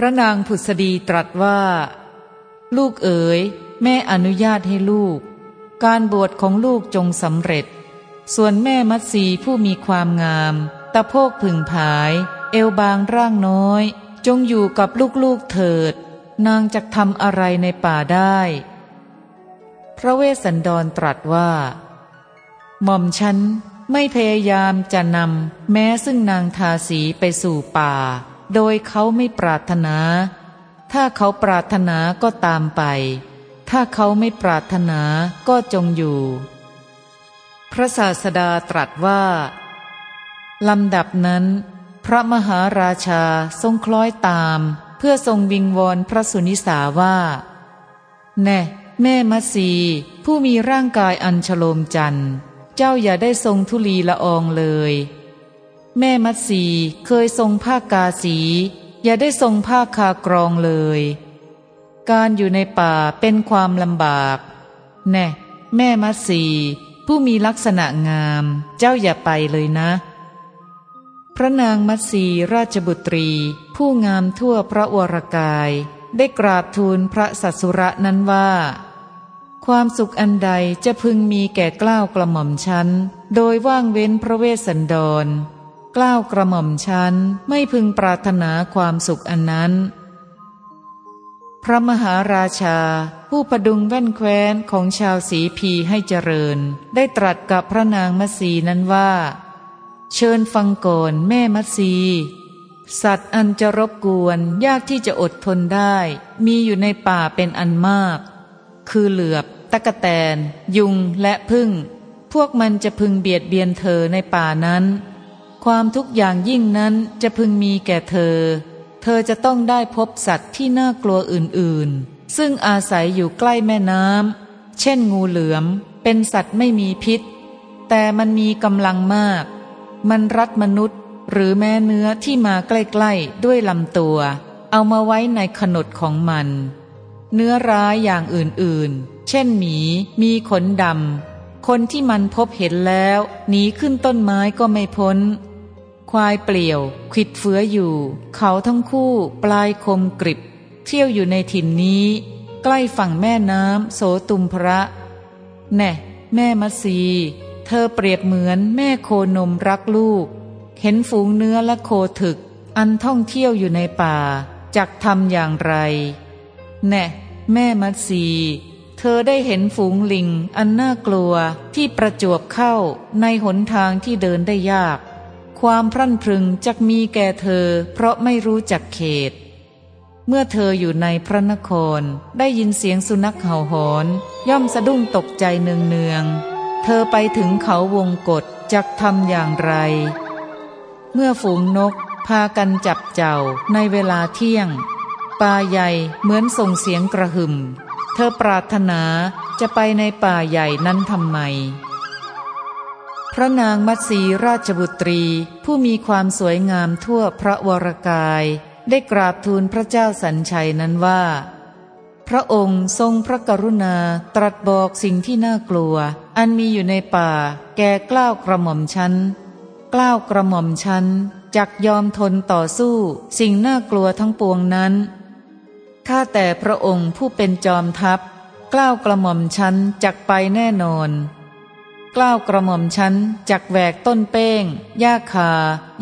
ระนางผุษดีตรัสว่า ลูกเอ๋ย แม่อนุญาตให้ลูก การบวชของลูกจงสำเร็จ ส่วนแม่มัตสีผู้มีความงาม ตะโพกผึ่งผาย เอวบางร่างน้อย จงอยู่กับลูกๆเถิด นางจะทำอะไรในป่าได้ พระเวสสันดรตรัสว่าหม่อมฉันไม่พยายามจะนำแม้ซึ่งนางทาสีไปสู่ป่า โดยเขาไม่ปรารถนา ถ้าเขาปรารถนาก็ตามไป ถ้าเขาไม่ปรารถนาก็จงอยู่ พระศาสดาตรัสว่าลำดับนั้น พระมหาราชาทรงคล้อยตาม เพื่อทรงวิงวอนพระสุนิสาว่า แน่แม่มัสี ผู้มีร่างกายอันฉโลมจันทร์ เจ้าอย่าได้ทรงทุลีละอองเลย แม่มัตสีเคยทรงผ้ากาสี อย่าได้ทรงผ้าคากรองเลย การอยู่ในป่าเป็นความลำบาก แน่ แม่มัตสีผู้มีลักษณะงาม เจ้าอย่าไปเลยนะ พระนางมัตสีราชบุตรี ผู้งามทั่วพระวรกาย ได้กราบทูลพระสัสุระนั้นว่า ความสุขอันใดจะพึงมีแก่กล้าวกระหม่อมชั้น โดยว่างเว้นพระเวสสันดร กล้าวกระหม่อมชั้นไม่พึงปรารถนาความสุขอันนั้น พระมหาราชา ผู้ประดุงแว่นแคว้นของชาวสีพีให้เจริญ ได้ตรัสกับพระนางมัสีนั้นว่า เชิญฟังก่อนแม่มัสีสัตว์อันจะรบกวนยากที่จะอดทนได้ มีอยู่ในป่าเป็นอันมาก คือเหลือบ ตะกะแตน ยุงและพึ่ง พวกมันจะพึงเบียดเบียนเธอในป่านั้น ความทุกอย่างยิ่งนั้นจะพึงมีแก่เธอ เธอจะต้องได้พบสัตว์ที่น่ากลัวอื่นๆ ซึ่งอาศัยอยู่ใกล้แม่น้ำ เช่นงูเหลือม เป็นสัตว์ไม่มีพิษ แต่มันมีกำลังมาก มันรัดมนุษย์หรือแม้เนื้อที่มาใกล้ๆ ด้วยลำตัว เอามาไว้ในขนดของมัน เนื้อร้ายอย่างอื่นๆ เช่นหมี มีขนดำคนที่มันพบเห็นแล้วหนีขึ้นต้นไม้ก็ไม่พ้น ควายเปลี่ยว ขิดเฟื้ออยู่ เขาทั้งคู่ปลายคมกริบ เที่ยวอยู่ในถิ่นนี้ ใกล้ฝั่งแม่น้ำโสตุมพระ แน่ แม่มัสี เธอเปรียบเหมือนแม่โคนมรักลูก เห็นฝูงเนื้อและโคถึก อันท่องเที่ยวอยู่ในป่าจักทำอย่างไร แน่ แม่มัสีเธอได้เห็นฝูงลิงอันน่ากลัวที่ประจวบเข้าในหนทางที่เดินได้ยาก ความพรั่นพรึงจะมีแก่เธอ เพราะไม่รู้จักเขต เมื่อเธออยู่ในพระนครได้ยินเสียงสุนัขเห่าหอน ย่อมสะดุ้งตกใจเนืองเนืองเธอไปถึงเขาวงกฏจะทำอย่างไร เมื่อฝูงนกพากันจับเจ้าในเวลาเที่ยงป่าใหญ่เหมือนส่งเสียงกระหึ่ม เธอปรารถนาจะไปในป่าใหญ่นั้นทำไม พระนางมัตสีราชบุตรี ผู้มีความสวยงามทั่วพระวรกาย ได้กราบทูลพระเจ้าสัญชัยนั้นว่า พระองค์ทรงพระกรุณาตรัสบอกสิ่งที่น่ากลัว อันมีอยู่ในป่า แก่กล้าวกระหม่อมชั้นกล้าวกระหม่อมชั้นจักยอมทนต่อสู้ สิ่งน่ากลัวทั้งปวงนั้นข้าแต่พระองค์ผู้เป็นจอมทัพกล้าวกระหม่อมชั้นจักไปแน่นอน กล้าวกระหม่อมชั้นจักแหวกต้นเป้ง หญ้าคา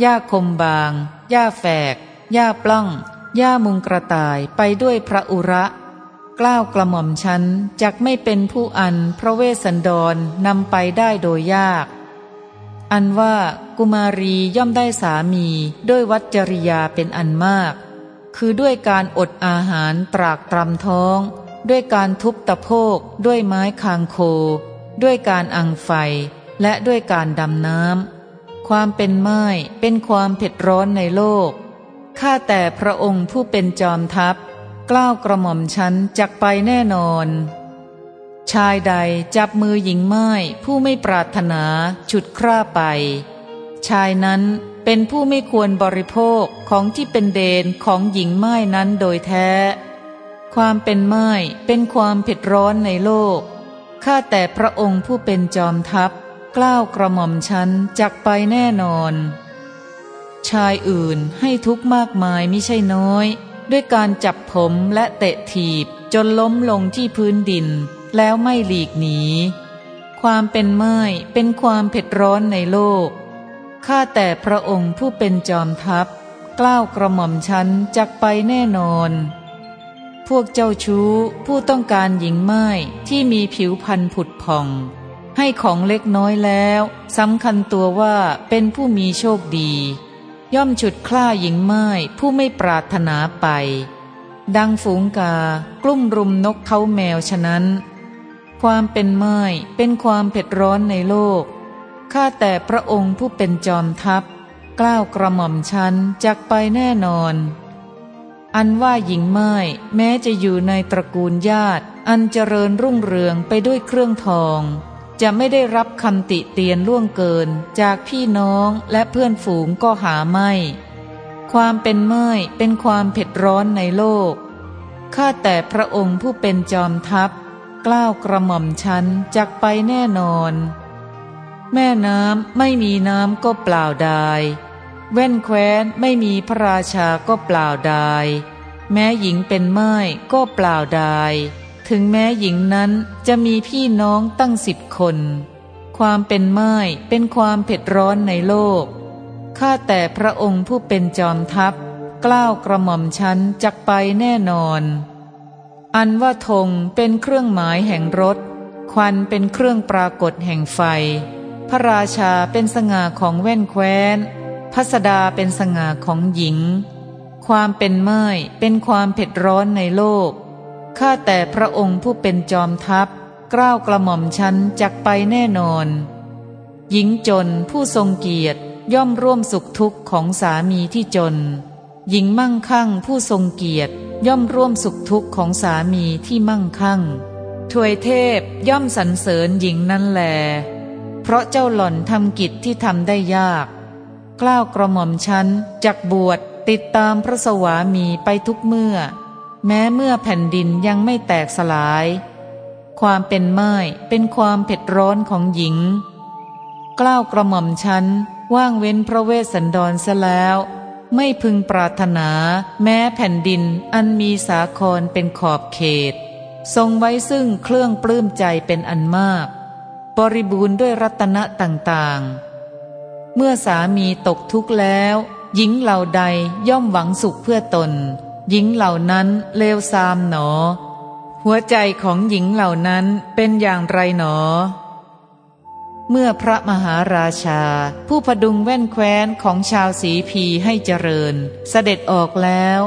หญ้าคมบาง หญ้าแฝก หญ้าปล้อง หญ้ามุงกระต่ายไปด้วยพระอุระ กล้าวกระหม่อมชั้นจักไม่เป็นผู้อันพระเวสสันดรนำไปได้โดยยาก อันว่ากุมารีย่อมได้สามีด้วยวัจริยาเป็นอันมาก คือด้วยการอดอาหารตรากตรำท้อง ด้วยการทุบตะโพกด้วยไม้คางโค ด้วยการอังไฟและด้วยการดำน้ำความเป็นไม้เป็นความเผ็ดร้อนในโลก ข้าแต่พระองค์ผู้เป็นจอมทัพ กล้าวกระหม่อมฉันจักไปแน่นอน ชายใดจับมือหญิงไม้ผู้ไม่ปรารถนาฉุดคร่าไป ชายนั้นเป็นผู้ไม่ควรบริโภคของที่เป็นเดนของหญิงไม้นั้นโดยแท้ ความเป็นไม้เป็นความเผ็ดร้อนในโลก ข้าแต่พระองค์ผู้เป็นจอมทัพกล้าวกระหม่อมฉันจักไปแน่นอน ชายอื่นให้ทุกข์มากมายไม่ใช่น้อย ด้วยการจับผมและเตะถีบจนล้มลงที่พื้นดิน แล้วไม่หลีกหนี ความเป็นไม้เป็นความเผ็ดร้อนในโลกข้าแต่พระองค์ผู้เป็นจอมทัพกล้าวกระหม่อมฉันจักไปแน่นอน พวกเจ้าชู้ผู้ต้องการหญิงไม้ที่มีผิวพันธุ์ผุดผ่อง ให้ของเล็กน้อยแล้วสำคัญตัวว่าเป็นผู้มีโชคดี ย่อมฉุดคล้าหญิงไม้ผู้ไม่ปรารถนาไป ดังฝูงกากลุ่มรุมนกเขาแมวฉะนั้น ความเป็นไม้เป็นความเผ็ดร้อนในโลกข้าแต่พระองค์ผู้เป็นจอมทัพกล้าวกระหม่อมชันจากไปแน่นอน อันว่าหญิงไม้แม้จะอยู่ในตระกูลญาติ อันเจริญรุ่งเรืองไปด้วยเครื่องทอง จะไม่ได้รับคำติเตียนล่วงเกิน จากพี่น้องและเพื่อนฝูงก็หาไม่ ความเป็นเมื่อยเป็นความเผ็ดร้อนในโลก ข้าแต่พระองค์ผู้เป็นจอมทัพ กล้าวกระหม่อมชันจักไปแน่นอน แม่น้ำไม่มีน้ำก็เปล่าดาย แว่นแคว้นไม่มีพระราชาก็เปล่าดาย แม้หญิงเป็นไม้ก็เปล่าดาย ถึงแม้หญิงนั้นจะมีพี่น้องตั้งสิบคน ความเป็นไม้เป็นความเผ็ดร้อนในโลก ข้าแต่พระองค์ผู้เป็นจอมทัพ กล้าวกระหม่อมชั้นจักไปแน่นอน อันว่าธงเป็นเครื่องหมายแห่งรถ ควันเป็นเครื่องปรากฏแห่งไฟ พระราชาเป็นสง่าของแว่นแคว้น พัสดาเป็นสง่าของหญิง ความเป็นไม้เป็นความเผ็ดร้อนในโลก ข้าแต่พระองค์ผู้เป็นจอมทัพกล้าวกระหม่อมชั้นจักไปแน่นอน หญิงจนผู้ทรงเกียรติย่อมร่วมสุขทุกข์ของสามีที่จน หญิงมั่งคั่งผู้ทรงเกียรติย่อมร่วมสุขทุกข์ของสามีที่มั่งคั่งถวยเทพย่อมสรรเสริญหญิงนั่นแล เพราะเจ้าหล่อนทำกิจที่ทำได้ยาก กล้าวกระหม่อมชั้นจักบวชติดตามพระสวามีไปทุกเมื่อ แม้เมื่อแผ่นดินยังไม่แตกสลาย ความเป็นไม้เป็นความเผ็ดร้อนของหญิง กล้าวกระหม่อมชั้นว่างเว้นพระเวสสันดรซะแล้ว ไม่พึงปรารถนา แม้แผ่นดินอันมีสาครเป็นขอบเขต ทรงไว้ซึ่งเครื่องปลื้มใจเป็นอันมาก บริบูรณ์ด้วยรัตนะต่างๆ เมื่อสามีตกทุกข์แล้ว หญิงเหล่าใดย่อมหวังสุขเพื่อตน หญิงเหล่านั้นเลวซามหนอ หัวใจของหญิงเหล่านั้นเป็นอย่างไรหนอ เมื่อพระมหาราชา ผู้พดุงแว่นแคว้นของชาวสีพีให้เจริญ เสด็จออกแล้ว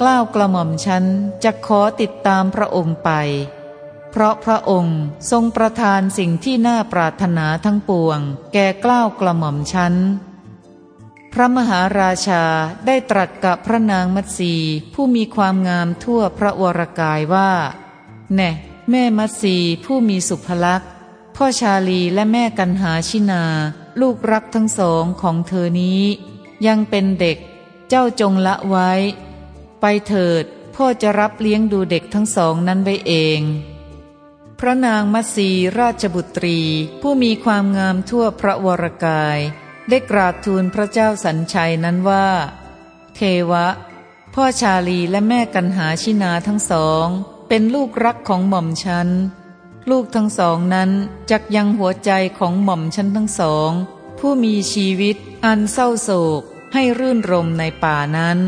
กล้าวกระหม่อมฉันจะขอติดตามพระองค์ไป เพราะพระองค์ทรงประทานสิ่งที่น่าปรารถนาทั้งปวง แก่กล้าวกระหม่อมฉันพระมหาราชาได้ตรัสกับพระนางมัตสีผู้มีความงามทั่วพระวรกายว่า แน่แม่มัตสีผู้มีสุภลักษณ์ พ่อชาลีและแม่กันหาชินา ลูกรักทั้งสองของเธอนี้ ยังเป็นเด็กเจ้าจงละไว้ ไปเถิดพ่อจะรับเลี้ยงดูเด็กทั้งสองนั้นไว้เอง พระนางมัสีราชบุตรี ผู้มีความงามทั่วพระวรกาย ได้กราบทูลพระเจ้าสัญชัยนั้นว่า เทวะ พ่อชาลีและแม่กันหาชินาทั้งสอง เป็นลูกรักของหม่อมฉัน ลูกทั้งสองนั้นจักยังหัวใจของหม่อมฉันทั้งสอง ผู้มีชีวิตอันเศร้าโศกให้รื่นรมในป่านั้น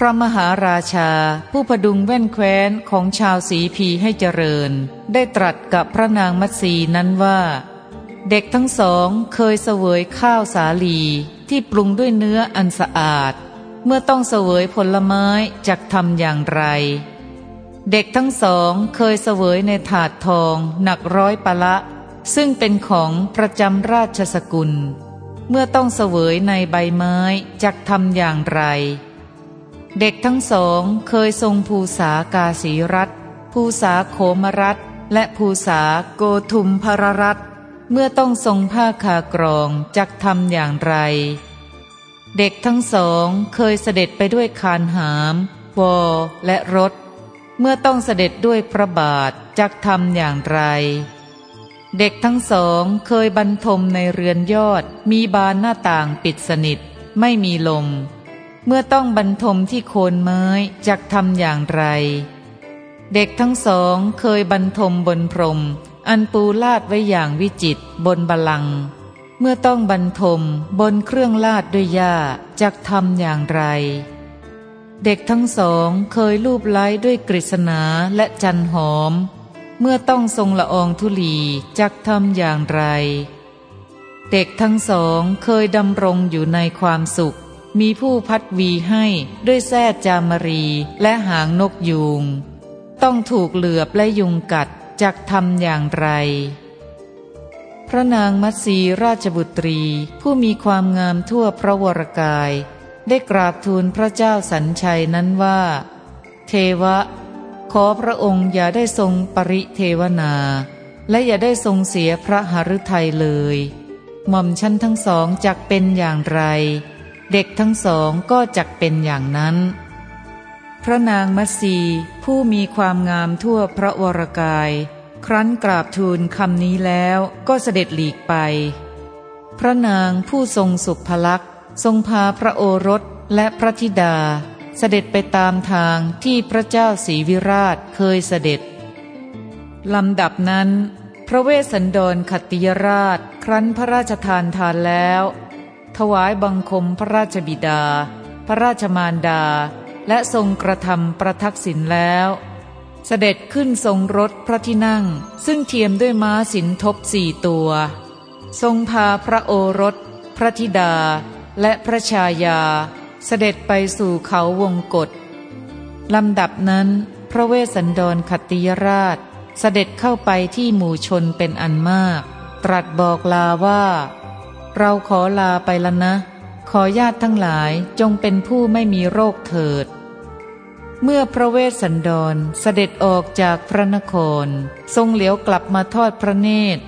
พระมหาราชา ผู้พดุงแว่นแคว้นของชาวสีพีให้เจริญ ได้ตรัสกับพระนางมัตสีนั้นว่า เด็กทั้งสองเคยเสวยข้าวสาลีที่ปรุงด้วยเนื้ออันสะอาด เมื่อต้องเสวยผลไม้จะทำอย่างไร เด็กทั้งสองเคยเสวยในถาดทองหนักร้อยปะละ ซึ่งเป็นของประจำราชสกุล เมื่อต้องเสวยในใบไม้จะทำอย่างไร เด็กทั้งสองเคยทรงภูษากาสีรัตภูษาโคมรัตและภูษาโกทุมพรรัตเมื่อต้องทรงผ้าคากรองจักทำอย่างไร เด็กทั้งสองเคยเสด็จไปด้วยคานหามวอและรถ เมื่อต้องเสด็จด้วยพระบาทจักทำอย่างไร เด็กทั้งสองเคยบรรทมในเรือนยอดมีบานหน้าต่างปิดสนิท ไม่มีลม เมื่อต้องบรรทมที่โคนไม้จักทำอย่างไร เด็กทั้งสองเคยบรรทมบนพรม อันปูลาดไว้อย่างวิจิตบนบาลัง เมื่อต้องบรรทมบนเครื่องลาดด้วยหญ้าจักทำอย่างไร เด็กทั้งสองเคยลูบไล้ด้วยกฤษณาและจันหอม เมื่อต้องทรงละอองธุลีจักทำอย่างไร เด็กทั้งสองเคยดำรงอยู่ในความสุข มีผู้พัดวีให้ด้วยแส้จามรีและหางนกยูง ต้องถูกเหลือบและยุงกัดจักทำอย่างไร พระนางมัตสีราชบุตรี ผู้มีความงามทั่วพระวรกาย ได้กราบทูลพระเจ้าสัญชัยนั้นว่า เทวะ ขอพระองค์อย่าได้ทรงปริเทวนา และอย่าได้ทรงเสียพระหฤทัยเลย หม่อมชั้นทั้งสองจักเป็นอย่างไร เด็กทั้งสองก็จักเป็นอย่างนั้น พระนางมัสีผู้มีความงามทั่วพระวรกาย ครั้นกราบทูลคำนี้แล้วก็เสด็จหลีกไป พระนางผู้ทรงสุภลักษณ์ทรงพาพระโอรสและพระธิดา เสด็จไปตามทางที่พระเจ้าศรีวิราชเคยเสด็จลำดับนั้น พระเวสสันดรขติยราช ครั้นพระราชทานทานแล้ว ถวายบังคมพระราชบิดา พระราชมารดา และทรงกระทำประทักษิณแล้ว เสด็จขึ้นทรงรถพระที่นั่ง ซึ่งเทียมด้วยม้าสินทบสี่ตัว ทรงพาพระโอรส พระธิดา และพระชายา เสด็จไปสู่เขาวงกฏลำดับนั้นพระเวสสันดรขติยราช เสด็จเข้าไปที่หมู่ชนเป็นอันมาก ตรัสบอกลาว่า เราขอลาไปละนะ ขอญาติทั้งหลายจงเป็นผู้ไม่มีโรคเถิด เมื่อพระเวสสันดรเสด็จออกจากพระนคร ทรงเหลียวกลับมาทอดพระเนตร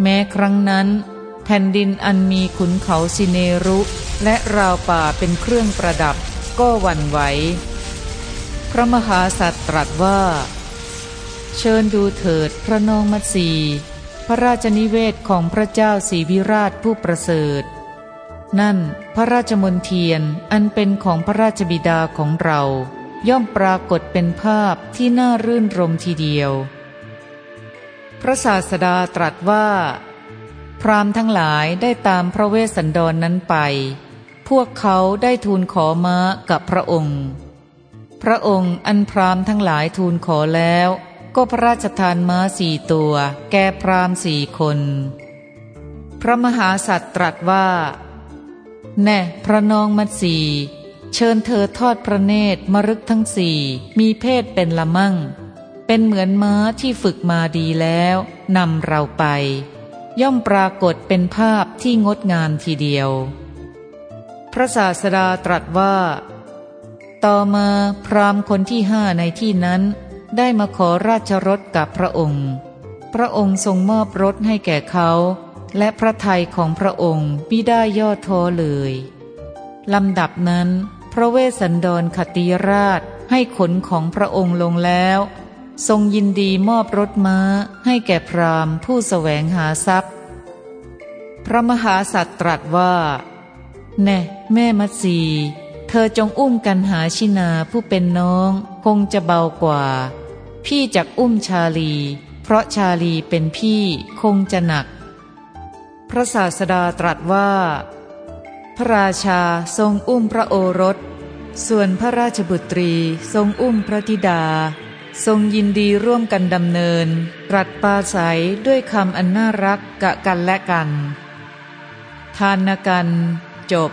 แม้ครั้งนั้น แผ่นดินอันมีขุนเขาสิเนรุ และราวป่าเป็นเครื่องประดับก็หวั่นไหว พระมหาสัตว์ตรัสว่า เชิญดูเถิดพระนองมัตสี พระราชนิเวศของพระเจ้าศรีวิราชผู้ประเสริฐ นั่นพระราชมนเทียนอันเป็นของพระราชบิดาของเรา ย่อมปรากฏเป็นภาพที่น่ารื่นรมทีเดียว พระศาสดาตรัสว่า พรามทั้งหลายได้ตามพระเวสสันดรนนั้นไป พวกเขาได้ทูลขอม้ากับพระองค์ พระองค์อันพรามทั้งหลายทูลขอแล้ว ก็พระราชทานม้าสี่ตัว แก่พรามสี่คน พระมหาสัตว์ตรัสว่า แน่พระนองมัดสีเชิญเธอทอดพระเนตรมรึกทั้งสี่มีเพศเป็นละมั่ง เป็นเหมือนม้าที่ฝึกมาดีแล้วนำเราไป ย่อมปรากฏเป็นภาพที่งดงามทีเดียว พระศาสดาตรัสว่า ต่อมาพรามคนที่ห้าในที่นั้น ได้มาขอราชรถกับพระองค์ พระองค์ทรงมอบรถให้แก่เขา และพระทัยของพระองค์มิได้ย่อท้อเลยลำดับนั้น พระเวสสันดรขติราชให้ขนของพระองค์ลงแล้ว ทรงยินดีมอบรถม้าให้แก่พราหมณ์ผู้สแสวงหาทรัพย์ พระมหาสัตว์ตรัสว่า แน่แม่มัสีเธอจงอุ้มกันหาชินาผู้เป็นน้องคงจะเบากว่า พี่จักอุ้มชาลี เพราะชาลีเป็นพี่คงจะหนัก พระศาสดาตรัสว่า พระราชาทรงอุ้มพระโอรส ส่วนพระราชบุตรีทรงอุ้มพระธิดา ทรงยินดีร่วมกันดำเนิน ตรัสปาศัยด้วยคำอันน่ารักกะกันและกัน ทานกันจบ